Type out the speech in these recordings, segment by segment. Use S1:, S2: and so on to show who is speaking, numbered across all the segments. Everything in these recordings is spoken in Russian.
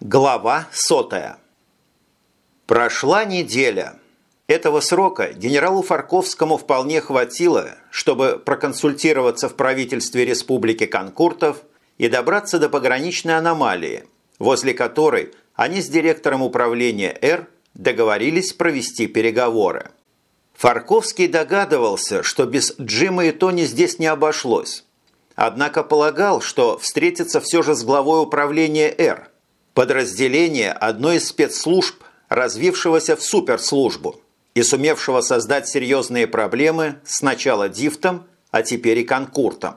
S1: Глава сотая. Прошла неделя. Этого срока генералу Фарковскому вполне хватило, чтобы проконсультироваться в правительстве Республики Конкуртов и добраться до пограничной аномалии, возле которой они с директором управления «Р» договорились провести переговоры. Фарковский догадывался, что без Джима и Тони здесь не обошлось. Однако полагал, что встретится все же с главой управления «Р», подразделение одной из спецслужб, развившегося в суперслужбу и сумевшего создать серьезные проблемы сначала Дифтом, а теперь и Конкуртом.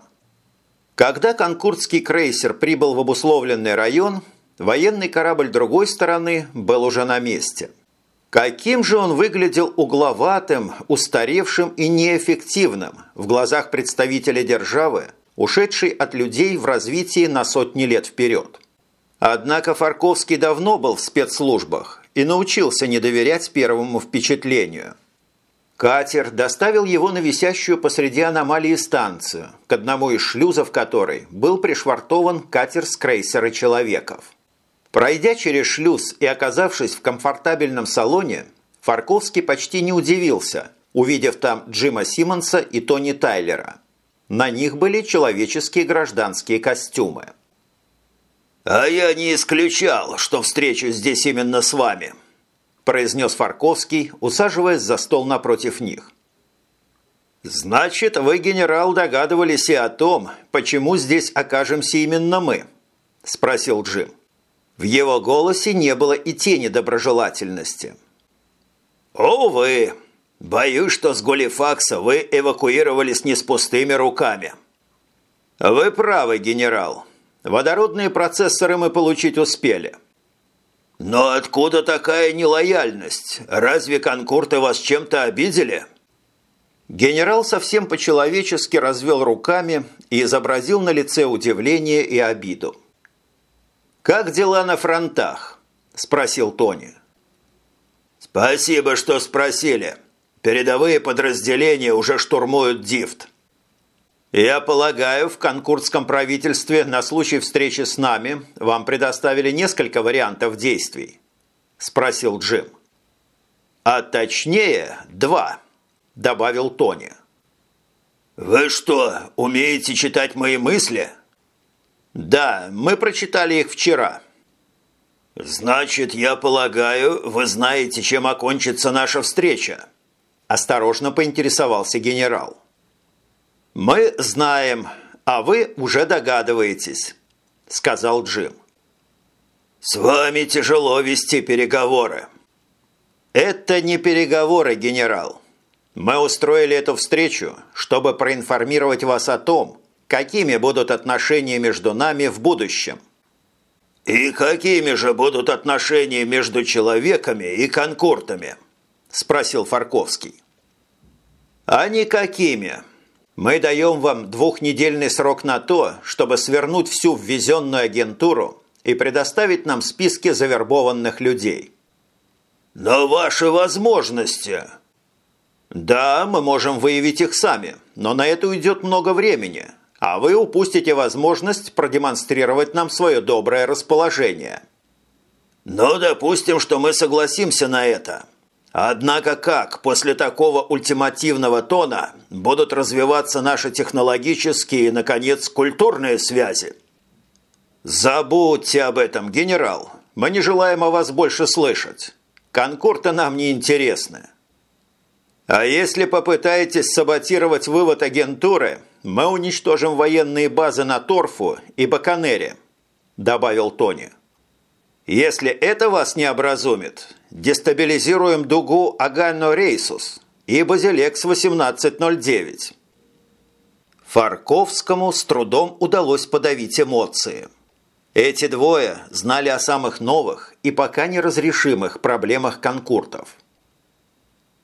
S1: Когда конкуртский крейсер прибыл в обусловленный район, военный корабль другой стороны был уже на месте – Каким же он выглядел угловатым, устаревшим и неэффективным в глазах представителя державы, ушедшей от людей в развитии на сотни лет вперед. Однако Фарковский давно был в спецслужбах и научился не доверять первому впечатлению. Катер доставил его на висящую посреди аномалии станцию, к одному из шлюзов которой был пришвартован катер с крейсера «Человеков». Пройдя через шлюз и оказавшись в комфортабельном салоне, Фарковский почти не удивился, увидев там Джима Симмонса и Тони Тайлера. На них были человеческие гражданские костюмы.
S2: «А я не исключал, что встречу здесь именно с вами», произнес Фарковский, усаживаясь за стол напротив них.
S1: «Значит, вы, генерал, догадывались и о том, почему здесь окажемся именно мы?» – спросил Джим. В его голосе не было и тени доброжелательности.
S2: «Увы, боюсь, что с Гулифакса вы эвакуировались не с пустыми руками».
S1: «Вы правы, генерал. Водородные процессоры мы получить успели».
S2: «Но откуда такая нелояльность? Разве конкурты вас чем-то обидели?»
S1: Генерал совсем по-человечески развел руками и изобразил на лице удивление и обиду. «Как дела на фронтах?» – спросил Тони.
S2: «Спасибо, что спросили. Передовые подразделения уже штурмуют Дифт».
S1: «Я полагаю, в конкурсском правительстве на случай встречи с нами вам предоставили несколько вариантов действий?» – спросил Джим. «А точнее, два», – добавил Тони.
S2: «Вы что, умеете читать мои мысли?»
S1: «Да, мы прочитали их вчера».
S2: «Значит, я полагаю, вы знаете, чем окончится наша встреча?»
S1: Осторожно поинтересовался генерал. «Мы знаем, а вы уже догадываетесь», – сказал Джим.
S2: «С вами тяжело вести переговоры».
S1: «Это не переговоры, генерал. Мы устроили эту встречу, чтобы проинформировать вас о том, какими будут отношения между нами в будущем.
S2: «И какими же будут отношения между человеками и конкуртами?» – спросил Фарковский.
S1: «А никакими. Мы даем вам двухнедельный срок на то, чтобы свернуть всю ввезенную агентуру и предоставить нам списки завербованных людей».
S2: «Но ваши возможности...»
S1: «Да, мы можем выявить их сами, но на это уйдет много времени, а вы упустите возможность продемонстрировать нам свое доброе расположение».
S2: «Ну, допустим, что мы согласимся на это. Однако как после такого ультимативного тона будут развиваться наши технологические и, наконец, культурные связи?»
S1: «Забудьте об этом, генерал. Мы не желаем о вас больше слышать. Конкурты нам не интересны. А если попытаетесь саботировать вывод агентуры, мы уничтожим военные базы на Торфу и Баканере», – добавил Тони. «Если это вас не образумит, дестабилизируем дугу Агано-Рейсус и Базилекс-1809». Фарковскому с трудом удалось подавить эмоции. Эти двое знали о самых новых и пока неразрешимых проблемах конкуртов.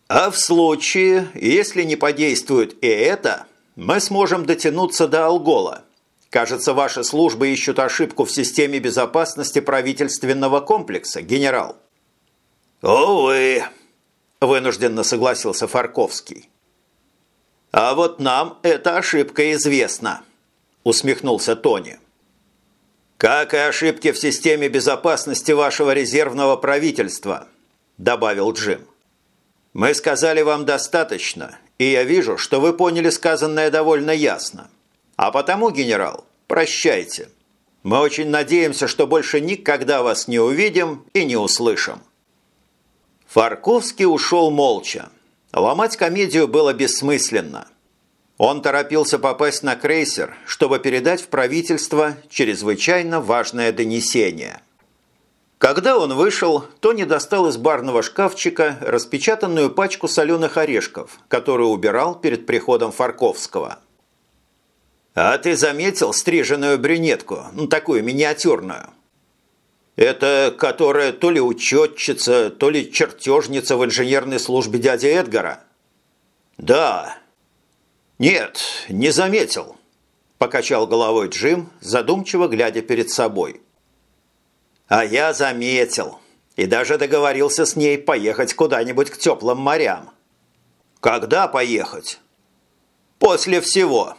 S1: А в случае, если не подействует и это, мы сможем дотянуться до Алгола. Кажется, ваши службы ищут ошибку в системе безопасности правительственного комплекса, генерал».
S2: «Увы», –
S1: вынужденно согласился Фарковский. «А вот нам эта ошибка известна», – усмехнулся Тони. «Как и ошибки в системе безопасности вашего резервного правительства», – добавил Джим. «Мы сказали вам достаточно, и я вижу, что вы поняли сказанное довольно ясно. А потому, генерал, прощайте. Мы очень надеемся, что больше никогда вас не увидим и не услышим». Фарковский ушел молча. Ломать комедию было бессмысленно. Он торопился попасть на крейсер, чтобы передать в правительство чрезвычайно важное донесение. Когда он вышел, Тони достал из барного шкафчика распечатанную пачку соленых орешков, которую убирал перед приходом Фарковского. «А ты заметил стриженную брюнетку, ну, такую миниатюрную?» Это которая то ли учетчица, то ли чертежница в инженерной службе дяди Эдгара? Да. Нет, не заметил. Покачал головой Джим, задумчиво глядя перед собой. А я заметил. И даже договорился с ней поехать куда-нибудь к теплым морям. Когда поехать? После всего,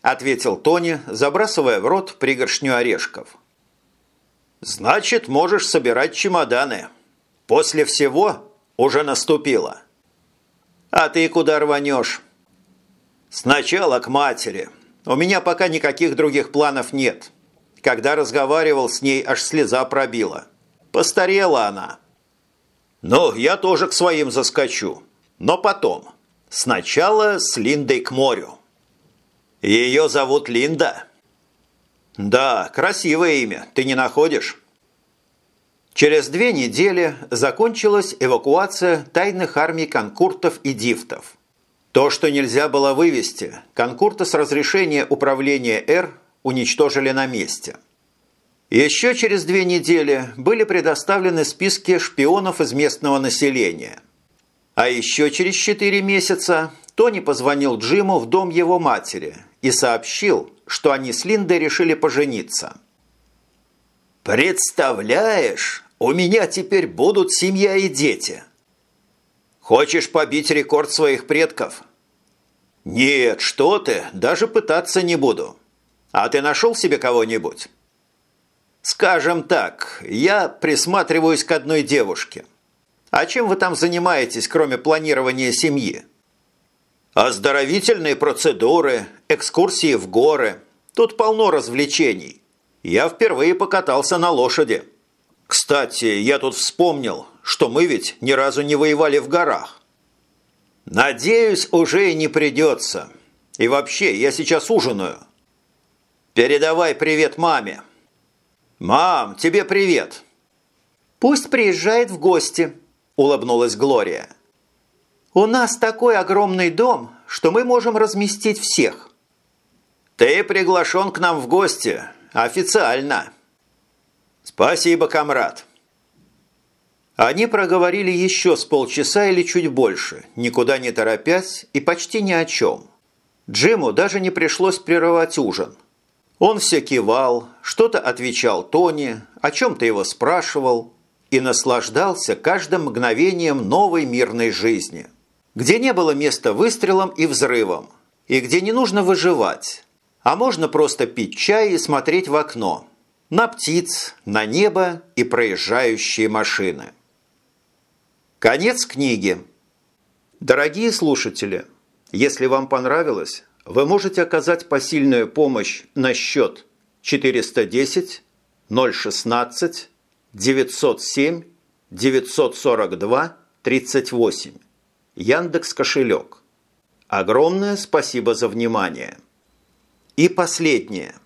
S1: ответил Тони, забрасывая в рот пригоршню орешков. «Значит, можешь собирать чемоданы. После всего уже наступило. А ты куда рванешь?» «Сначала к матери. У меня пока никаких других планов нет. Когда разговаривал с ней, аж слеза пробила. Постарела она». «Ну, я тоже к своим заскочу. Но потом. Сначала с Линдой к морю». «Ее зовут Линда?» «Да, красивое имя, ты не находишь?» Через две недели закончилась эвакуация тайных армий конкуртов и дифтов. То, что нельзя было вывести, конкурты с разрешения управления «Р» уничтожили на месте. Еще через две недели были предоставлены списки шпионов из местного населения. А еще через четыре месяца Тони позвонил Джиму в дом его матери и сообщил, что они с Линдой решили пожениться. «Представляешь, у меня теперь будут семья и дети!» «Хочешь побить рекорд своих предков?» «Нет, что ты, даже пытаться не буду. А ты нашел себе кого-нибудь?» «Скажем так, я присматриваюсь к одной девушке. А чем вы там занимаетесь, кроме планирования семьи?» Оздоровительные процедуры, экскурсии в горы. Тут полно развлечений. Я впервые покатался на лошади. Кстати, я тут вспомнил, что мы ведь ни разу не воевали в горах. Надеюсь, уже и не придется. И вообще, я сейчас ужинаю. Передавай привет маме. Мам, тебе привет. Пусть приезжает в гости, улыбнулась Глория. У нас такой огромный дом, что мы можем разместить всех. Ты приглашен к нам в гости. Официально. Спасибо, комрад. Они проговорили еще с полчаса или чуть больше, никуда не торопясь и почти ни о чем. Джиму даже не пришлось прерывать ужин. Он все кивал, что-то отвечал Тони, о чем-то его спрашивал и наслаждался каждым мгновением новой мирной жизни – где не было места выстрелам и взрывам, и где не нужно выживать, а можно просто пить чай и смотреть в окно, на птиц, на небо и проезжающие машины. Конец книги. Дорогие слушатели, если вам понравилось, вы можете оказать посильную помощь на счет 410 016 907 942 38 Яндекс кошелек. Огромное спасибо за внимание. И последнее.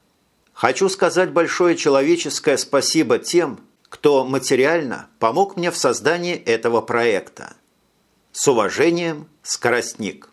S1: Хочу сказать большое человеческое спасибо тем, кто материально помог мне в создании этого проекта. С уважением, Скоростник.